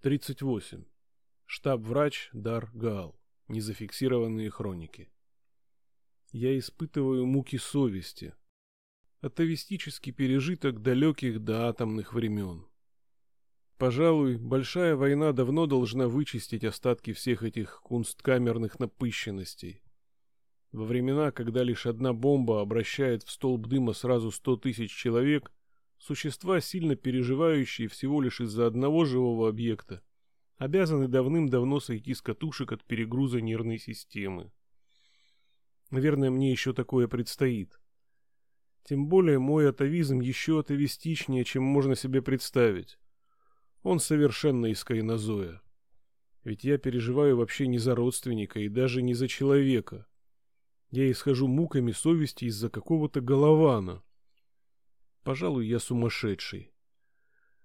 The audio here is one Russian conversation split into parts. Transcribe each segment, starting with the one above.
38. Штаб-врач Дар Гаал. Незафиксированные хроники. Я испытываю муки совести. Атовистический пережиток далеких до атомных времен. Пожалуй, большая война давно должна вычистить остатки всех этих кунсткамерных напыщенностей. Во времена, когда лишь одна бомба обращает в столб дыма сразу сто тысяч человек, существа, сильно переживающие всего лишь из-за одного живого объекта, обязаны давным-давно сойти с катушек от перегруза нервной системы. Наверное, мне еще такое предстоит. Тем более мой атовизм еще атовистичнее, чем можно себе представить. Он совершенно из кайнозоя. Ведь я переживаю вообще не за родственника и даже не за человека. Я исхожу муками совести из-за какого-то голована. Пожалуй, я сумасшедший.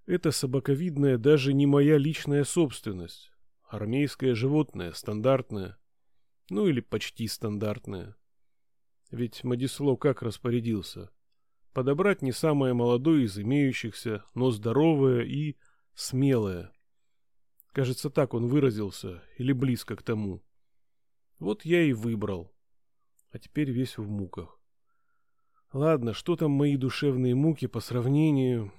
Это собаковидное даже не моя личная собственность. Армейское животное, стандартное. Ну или почти стандартное. Ведь Мадисло как распорядился? Подобрать не самое молодое из имеющихся, но здоровое и смелое. Кажется, так он выразился, или близко к тому. Вот я и выбрал. А теперь весь в муках. Ладно, что там мои душевные муки по сравнению...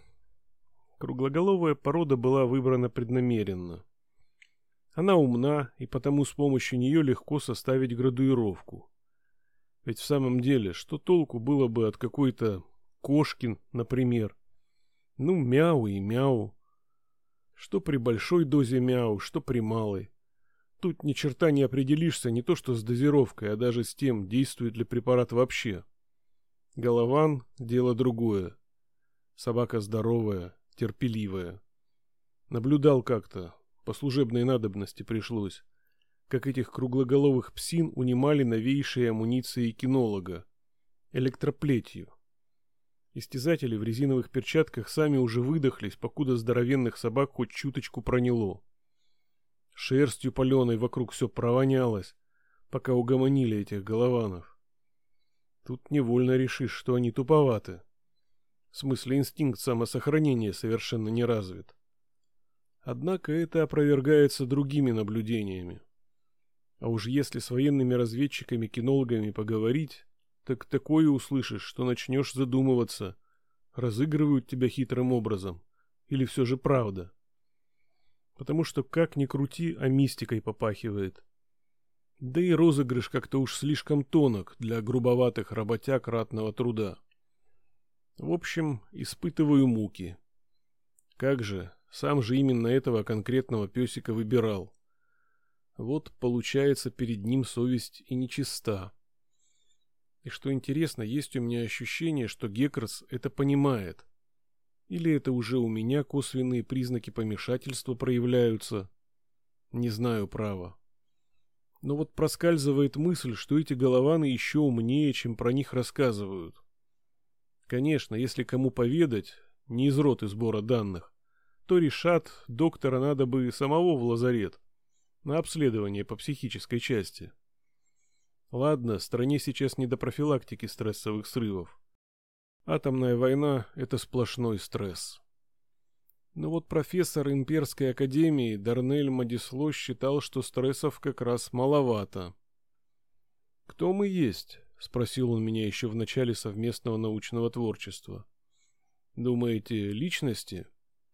Круглоголовая порода была выбрана преднамеренно. Она умна, и потому с помощью нее легко составить градуировку. Ведь в самом деле, что толку было бы от какой-то Кошкин, например? Ну, мяу и мяу. Что при большой дозе мяу, что при малой. Тут ни черта не определишься не то что с дозировкой, а даже с тем, действует ли препарат вообще. Голован – дело другое. Собака здоровая, терпеливая. Наблюдал как-то, по служебной надобности пришлось, как этих круглоголовых псин унимали новейшие амуниции кинолога – электроплетью. Истязатели в резиновых перчатках сами уже выдохлись, покуда здоровенных собак хоть чуточку проняло. Шерстью паленой вокруг все провонялось, пока угомонили этих голованов. Тут невольно решишь, что они туповаты. В смысле инстинкт самосохранения совершенно не развит. Однако это опровергается другими наблюдениями. А уж если с военными разведчиками-кинологами поговорить, так такое услышишь, что начнешь задумываться, разыгрывают тебя хитрым образом, или все же правда. Потому что как ни крути, а мистикой попахивает. Да и розыгрыш как-то уж слишком тонок для грубоватых работяг ратного труда. В общем, испытываю муки. Как же, сам же именно этого конкретного песика выбирал. Вот, получается, перед ним совесть и нечиста. И что интересно, есть у меня ощущение, что Геккерс это понимает. Или это уже у меня косвенные признаки помешательства проявляются. Не знаю, право. Но вот проскальзывает мысль, что эти голованы еще умнее, чем про них рассказывают. Конечно, если кому поведать, не из роты сбора данных, то решат, доктора надо бы самого в лазарет, на обследование по психической части. Ладно, стране сейчас не до профилактики стрессовых срывов. Атомная война – это сплошной стресс. Но вот профессор Имперской академии Дарнель Мадисло считал, что стрессов как раз маловато. «Кто мы есть?» — спросил он меня еще в начале совместного научного творчества. «Думаете, личности?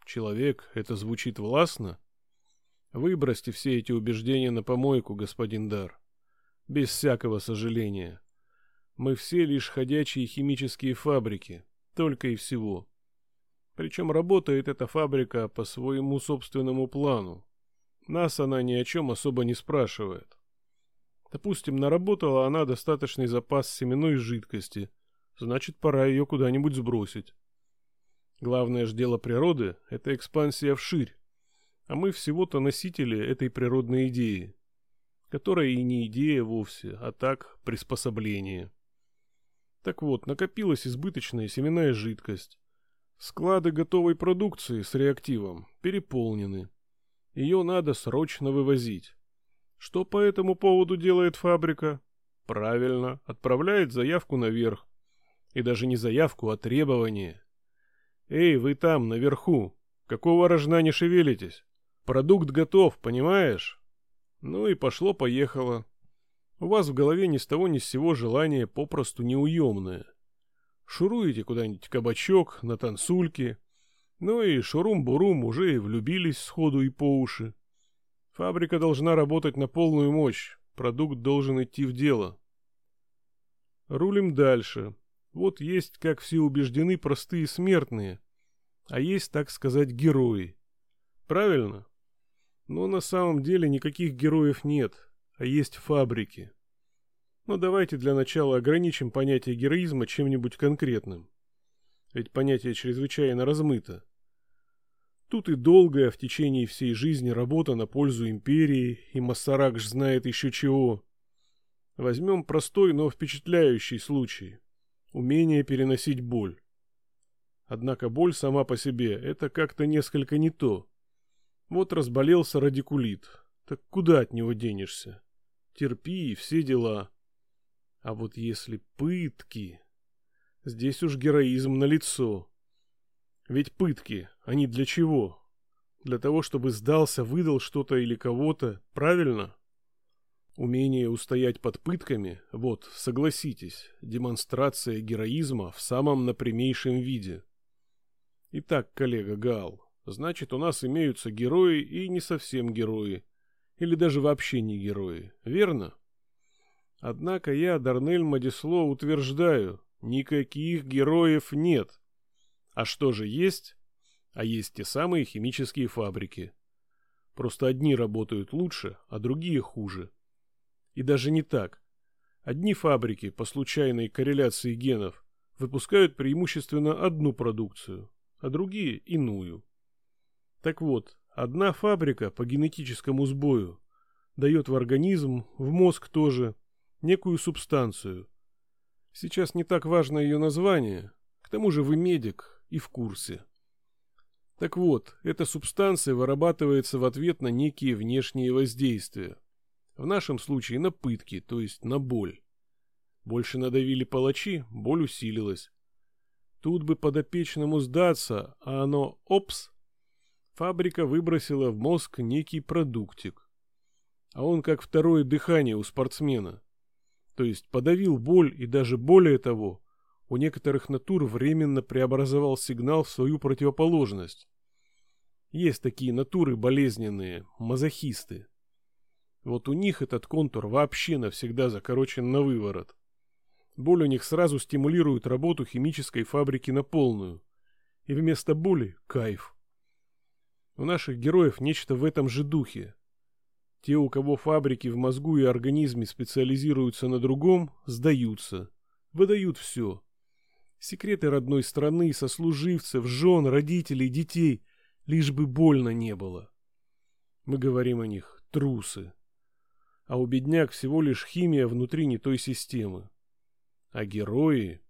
Человек — это звучит властно? Выбросьте все эти убеждения на помойку, господин Дар. Без всякого сожаления. Мы все лишь ходячие химические фабрики, только и всего. Причем работает эта фабрика по своему собственному плану. Нас она ни о чем особо не спрашивает. Допустим, наработала она достаточный запас семенной жидкости, значит, пора ее куда-нибудь сбросить. Главное же дело природы – это экспансия вширь, а мы всего-то носители этой природной идеи, которая и не идея вовсе, а так приспособление. Так вот, накопилась избыточная семенная жидкость. Склады готовой продукции с реактивом переполнены. Ее надо срочно вывозить. Что по этому поводу делает фабрика? Правильно, отправляет заявку наверх. И даже не заявку, а требование. Эй, вы там, наверху, какого рожна не шевелитесь? Продукт готов, понимаешь? Ну и пошло-поехало. У вас в голове ни с того ни с сего желание попросту неуемное. Шуруете куда-нибудь кабачок, на танцульки. Ну и шурум-бурум уже и влюбились сходу и по уши. Фабрика должна работать на полную мощь. Продукт должен идти в дело. Рулим дальше. Вот есть, как все убеждены, простые смертные. А есть, так сказать, герои. Правильно? Но на самом деле никаких героев нет, а есть фабрики. Но давайте для начала ограничим понятие героизма чем-нибудь конкретным. Ведь понятие чрезвычайно размыто. Тут и долгая в течение всей жизни работа на пользу империи, и Массаракш знает еще чего. Возьмем простой, но впечатляющий случай. Умение переносить боль. Однако боль сама по себе – это как-то несколько не то. Вот разболелся радикулит. Так куда от него денешься? Терпи и все дела. А вот если пытки... Здесь уж героизм на лицо. Ведь пытки, они для чего? Для того, чтобы сдался, выдал что-то или кого-то, правильно? Умение устоять под пытками – вот, согласитесь, демонстрация героизма в самом напрямейшем виде. Итак, коллега Гал, значит у нас имеются герои и не совсем герои, или даже вообще не герои, верно? Однако я, Дарнель Мадисло, утверждаю, никаких героев нет. А что же есть? А есть те самые химические фабрики. Просто одни работают лучше, а другие хуже. И даже не так. Одни фабрики по случайной корреляции генов выпускают преимущественно одну продукцию, а другие – иную. Так вот, одна фабрика по генетическому сбою дает в организм, в мозг тоже, некую субстанцию. Сейчас не так важно ее название, к тому же вы медик и в курсе. Так вот, эта субстанция вырабатывается в ответ на некие внешние воздействия. В нашем случае на пытки, то есть на боль. Больше надавили палачи, боль усилилась. Тут бы подопечному сдаться, а оно — опс! Фабрика выбросила в мозг некий продуктик. А он как второе дыхание у спортсмена. То есть подавил боль и даже более того, у некоторых натур временно преобразовал сигнал в свою противоположность. Есть такие натуры болезненные, мазохисты. Вот у них этот контур вообще навсегда закорочен на выворот. Боль у них сразу стимулирует работу химической фабрики на полную. И вместо боли – кайф. У наших героев нечто в этом же духе. Те, у кого фабрики в мозгу и организме специализируются на другом, сдаются. Выдают все. Секреты родной страны, сослуживцев, жен, родителей, детей, лишь бы больно не было. Мы говорим о них трусы а у бедняк всего лишь химия внутри не той системы. А герои...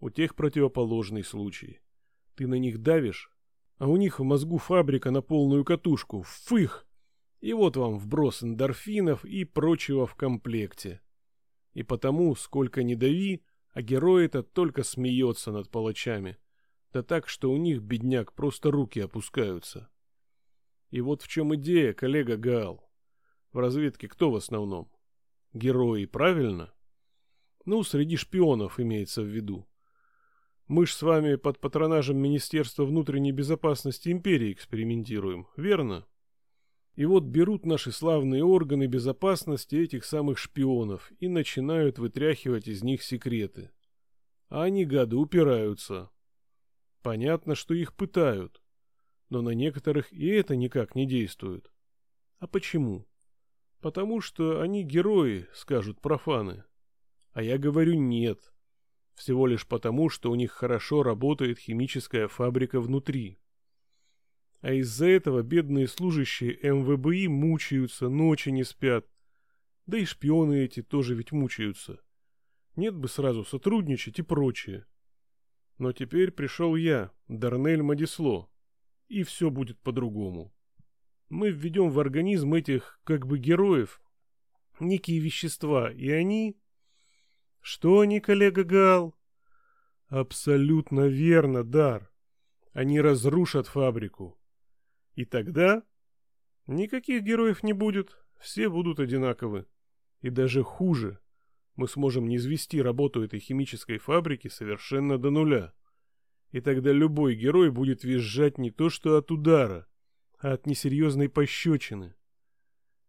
У тех противоположный случай. Ты на них давишь, а у них в мозгу фабрика на полную катушку. Фых! И вот вам вброс эндорфинов и прочего в комплекте. И потому, сколько ни дави, а герой этот только смеется над палачами. Да так, что у них, бедняк, просто руки опускаются. И вот в чем идея, коллега Гал. В разведке кто в основном? Герои, правильно? Ну, среди шпионов имеется в виду. Мы ж с вами под патронажем Министерства внутренней безопасности империи экспериментируем, верно? И вот берут наши славные органы безопасности этих самых шпионов и начинают вытряхивать из них секреты. А они, гады, упираются. Понятно, что их пытают. Но на некоторых и это никак не действует. А почему? Потому что они герои, скажут профаны. А я говорю нет. Всего лишь потому, что у них хорошо работает химическая фабрика внутри. А из-за этого бедные служащие МВБИ мучаются, ночи не спят. Да и шпионы эти тоже ведь мучаются. Нет бы сразу сотрудничать и прочее. Но теперь пришел я, Дарнель Мадисло, и все будет по-другому мы введем в организм этих, как бы, героев некие вещества, и они... Что они, коллега Гал? Абсолютно верно, Дар. Они разрушат фабрику. И тогда... Никаких героев не будет, все будут одинаковы. И даже хуже. Мы сможем низвести работу этой химической фабрики совершенно до нуля. И тогда любой герой будет визжать не то что от удара, а от несерьезной пощечины.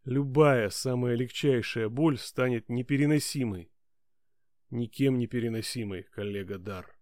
Любая самая легчайшая боль станет непереносимой. Никем не переносимой, коллега Дар.